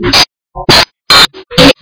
Christmas.